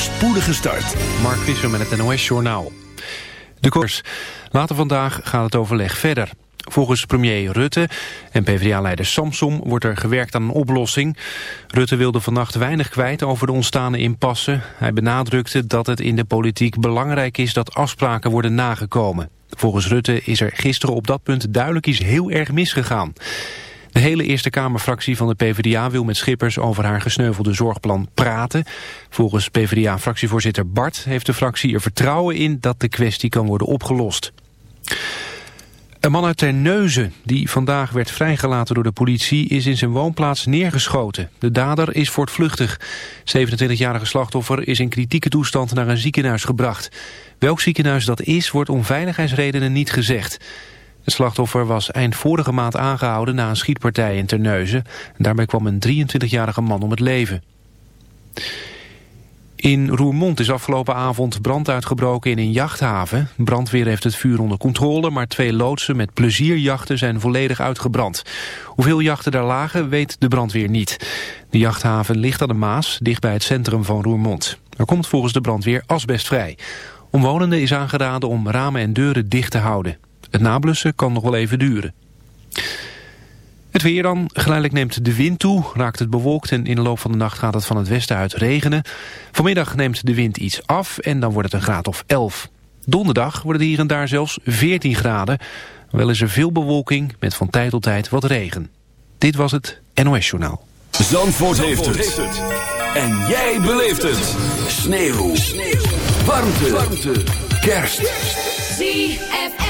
voorspoedige start. Mark Visser met het NOS Journaal. De koers. Later vandaag gaat het overleg verder. Volgens premier Rutte en PvdA-leider Samsom wordt er gewerkt aan een oplossing. Rutte wilde vannacht weinig kwijt over de ontstane impasse. Hij benadrukte dat het in de politiek belangrijk is dat afspraken worden nagekomen. Volgens Rutte is er gisteren op dat punt duidelijk iets heel erg misgegaan. De hele Eerste Kamerfractie van de PvdA wil met Schippers over haar gesneuvelde zorgplan praten. Volgens PvdA-fractievoorzitter Bart heeft de fractie er vertrouwen in dat de kwestie kan worden opgelost. Een man uit Terneuzen, die vandaag werd vrijgelaten door de politie, is in zijn woonplaats neergeschoten. De dader is voortvluchtig. 27-jarige slachtoffer is in kritieke toestand naar een ziekenhuis gebracht. Welk ziekenhuis dat is, wordt om veiligheidsredenen niet gezegd. Het slachtoffer was eind vorige maand aangehouden na een schietpartij in Terneuzen. Daarbij kwam een 23-jarige man om het leven. In Roermond is afgelopen avond brand uitgebroken in een jachthaven. Brandweer heeft het vuur onder controle, maar twee loodsen met plezierjachten zijn volledig uitgebrand. Hoeveel jachten daar lagen, weet de brandweer niet. De jachthaven ligt aan de Maas, dicht bij het centrum van Roermond. Er komt volgens de brandweer asbest vrij. Omwonenden is aangeraden om ramen en deuren dicht te houden. Het nablussen kan nog wel even duren. Het weer dan. Geleidelijk neemt de wind toe, raakt het bewolkt en in de loop van de nacht gaat het van het westen uit regenen. Vanmiddag neemt de wind iets af en dan wordt het een graad of 11. Donderdag wordt het hier en daar zelfs 14 graden. Wel is er veel bewolking met van tijd tot tijd wat regen. Dit was het NOS Journaal. Zandvoort, Zandvoort heeft, het. En jij beleeft het. Sneeuw. Sneeuw. Warmte. Warmte. Kerst. ZFM.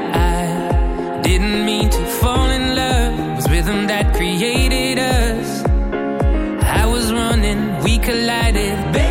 rhythm that created us. I was running, we collided. Baby.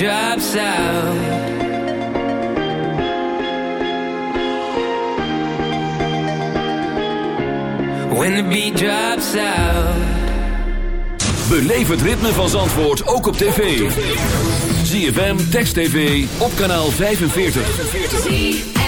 drops out. When the beat drops out. Beleef het ritme van Zandvoort ook op tv. ZFM, Text TV, op kanaal 45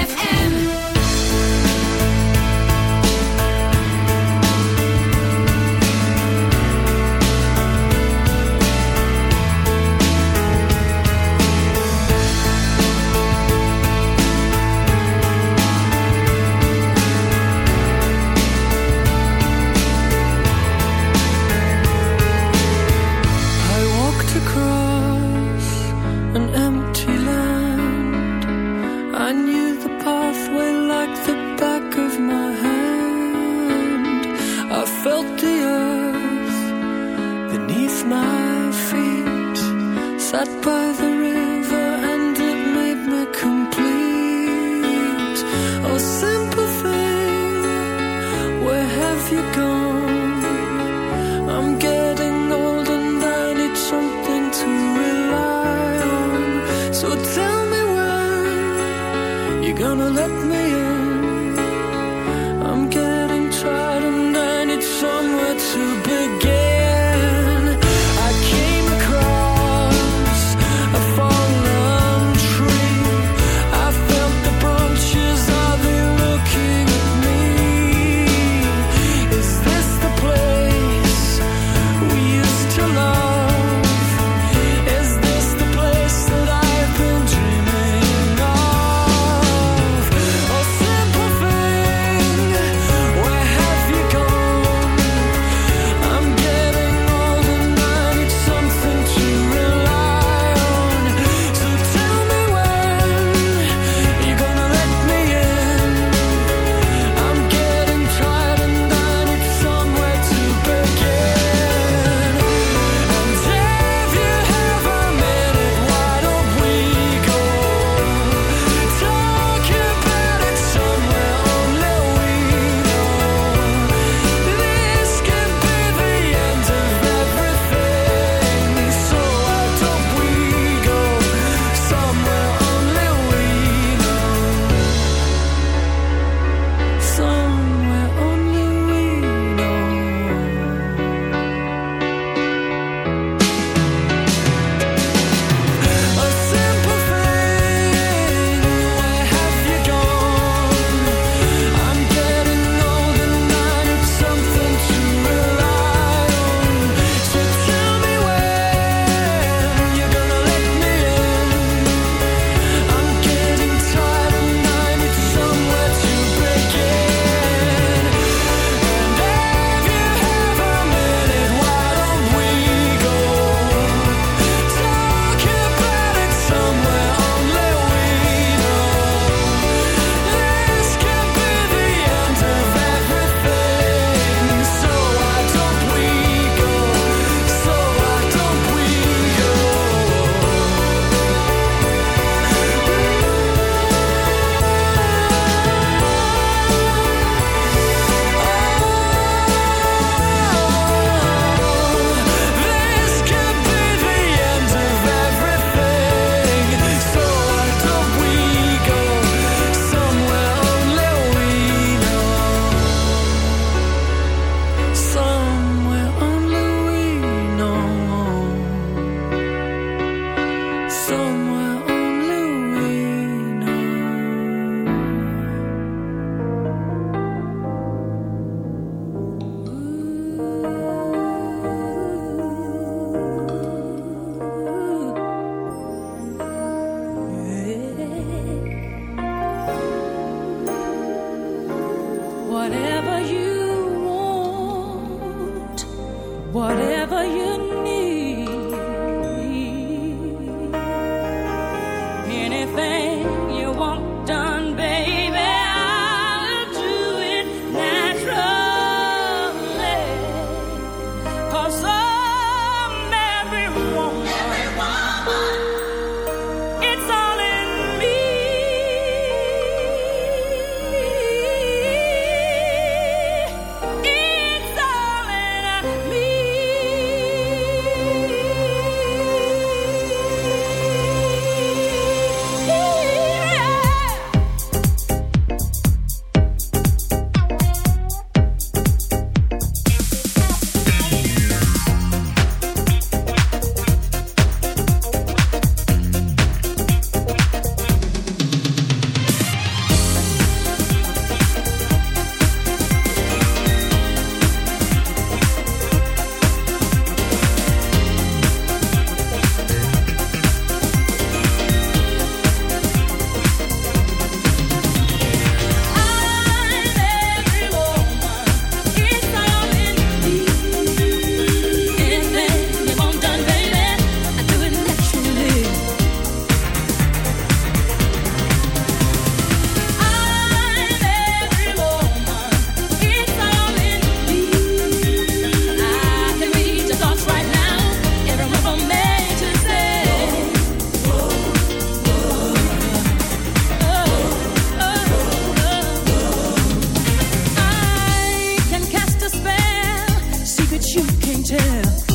you can't tell.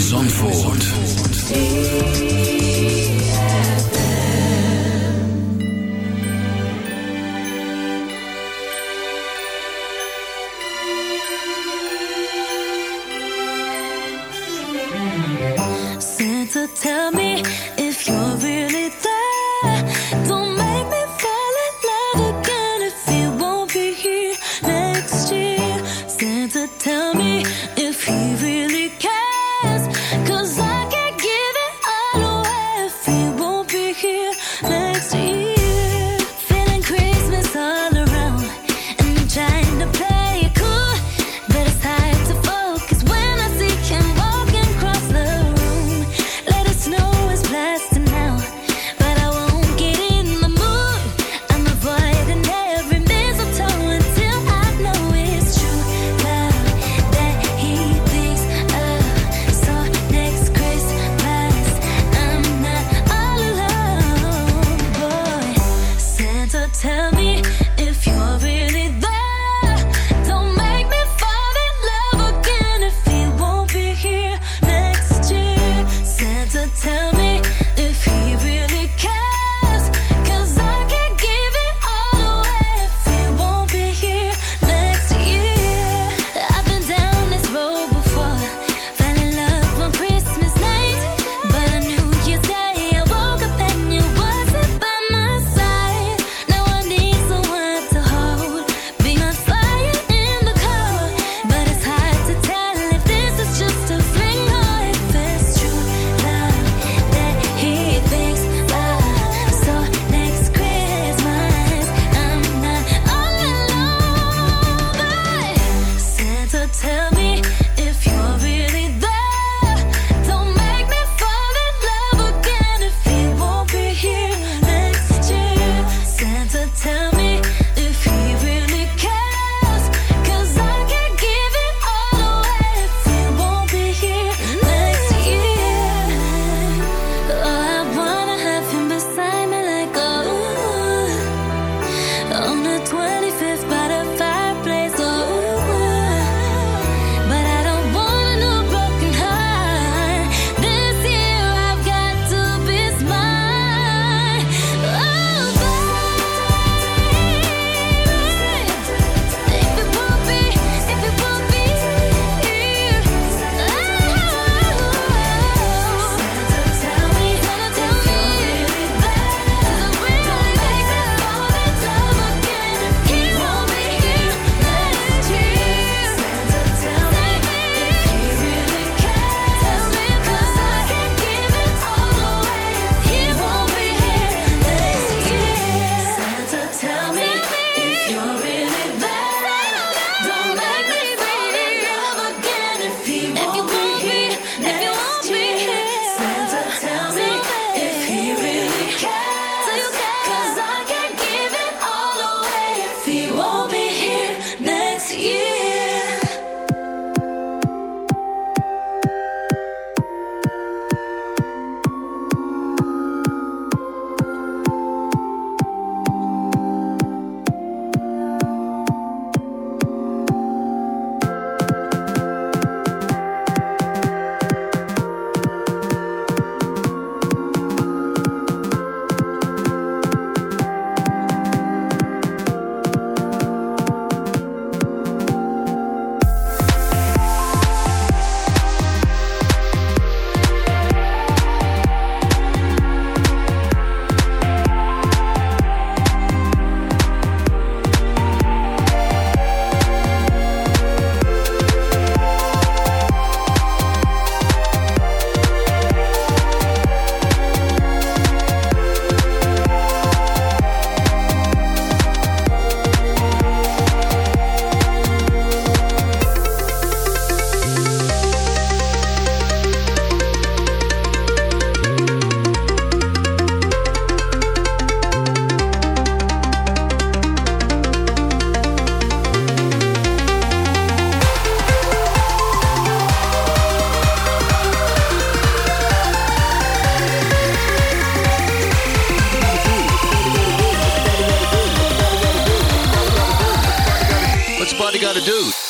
Zandvoort. everybody got to do.